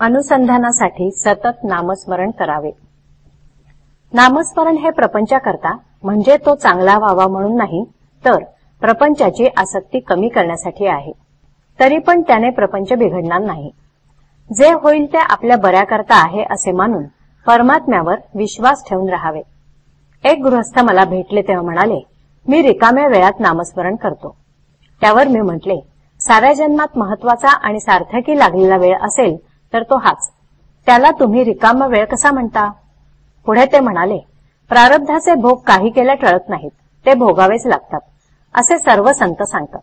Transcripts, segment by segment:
अनुसंधानासाठी सतत नामस्मरण करावे. नामस्मरण हे प्रपंचाकरता म्हणजे तो चांगला व्हावा म्हणून नाही तर प्रपंचाची आसक्ती कमी करण्यासाठी आहे. तरी पण त्याने प्रपंच बिघडणार नाही. जे होईल ते आपल्या बऱ्याकरता आहे असे मानून परमात्म्यावर विश्वास ठेवून राहावे. एक गृहस्थ मला भेटले तेव्हा म्हणाले मी रिकाम्या वेळात नामस्मरण करतो. त्यावर मी म्हटले साऱ्या जन्मात महत्त्वाचा आणि सार्थकी लागलेला वेळ असेल तर तो हाच. त्याला तुम्ही रिकामा वेळ कसा म्हणता? पुढे ते म्हणाले प्रारब्धाचे भोग काही केल्या टळत नाहीत ते भोगावेच लागतात असे सर्व संत सांगतात.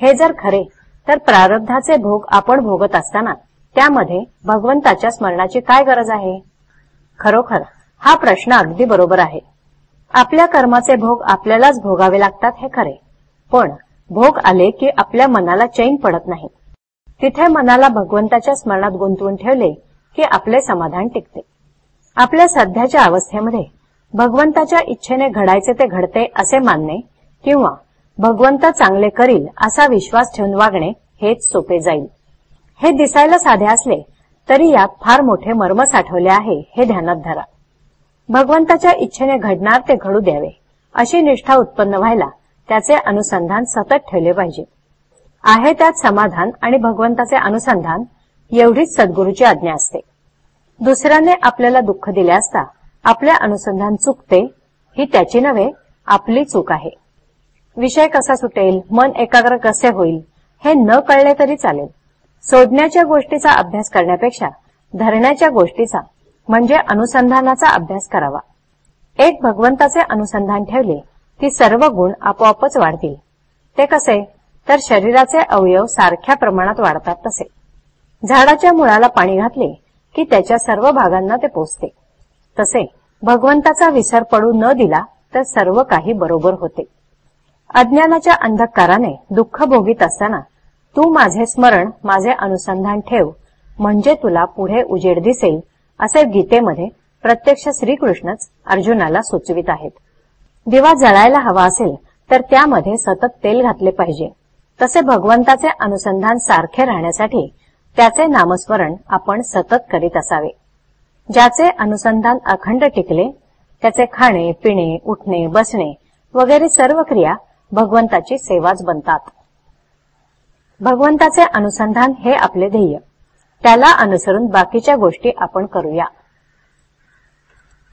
हे जर खरे तर प्रारब्धाचे भोग आपण भोगत असताना त्यामध्ये भगवंताच्या स्मरणाची काय गरज आहे? खरोखर हा प्रश्न अगदी बरोबर आहे. आपल्या कर्माचे भोग आपल्यालाच भोगावे लागतात हे खरे पण भोग आले की आपल्या मनाला चैन पडत नाही. तिथे मनाला भगवंताच्या स्मरणात गुंतवून ठेवले की आपले समाधान टिकते. आपल्या सध्याच्या अवस्थेमध्ये भगवंताच्या इच्छेने घडायचे ते घडते असे मानणे किंवा भगवंत चांगले करील असा विश्वास ठेवून वागणे हेच सोपे जाईल. हे दिसायला साधे असले तरी यात फार मोठे मर्म साठवले आहे हे ध्यानात धरा. भगवंताच्या इच्छेने घडणार ते घडू द्यावे अशी निष्ठा उत्पन्न व्हायला त्याचे अनुसंधान सतत ठेवले पाहिजे. आहे त्यात समाधान आणि भगवंताचे अनुसंधान एवढीच सद्गुरूची आज्ञा असते. दुसऱ्याने आपल्याला दुःख दिले असता आपले अनुसंधान चुकते ही त्याची नव्हे आपली चूक आहे. विषय कसा सुटेल मन एकाग्र कसे होईल हे न कळले तरी चालेल. सोडण्याच्या गोष्टीचा अभ्यास करण्यापेक्षा धरण्याच्या गोष्टीचा म्हणजे अनुसंधानाचा अभ्यास करावा. एक भगवंताचे अनुसंधान ठेवले की सर्व गुण आपोआपच वाढतील. ते कसे? तर शरीराचे अवयव सारख्या प्रमाणात वाढतात तसे. झाडाच्या मुळाला पाणी घातले की त्याच्या सर्व भागांना ते पोचते तसे भगवंताचा विसर पडू न दिला तर सर्व काही बरोबर होते. अज्ञानाच्या अंधकाराने दुःख भोगीत असताना तू माझे स्मरण माझे अनुसंधान ठेव म्हणजे तुला पुढे उजेड दिसेल असे गीतेमध्ये प्रत्यक्ष श्रीकृष्णच अर्जुनाला सुचवित आहेत. दिवा जळायला हवा असेल तर त्यामध्ये सतत तेल घातले पाहिजे. तसे भगवंताचे अनुसंधान सारखे राहण्यासाठी त्याचे नामस्मरण आपण सतत करीत असावे. ज्याचे अनुसंधान अखंड टिकले त्याचे खाणे पिणे उठणे बसणे वगैरे सर्व क्रिया भगवंताची सेवाच बनतात. भगवंताचे अनुसंधान हे आपले ध्येय. त्याला अनुसरून बाकीच्या गोष्टी आपण करूया.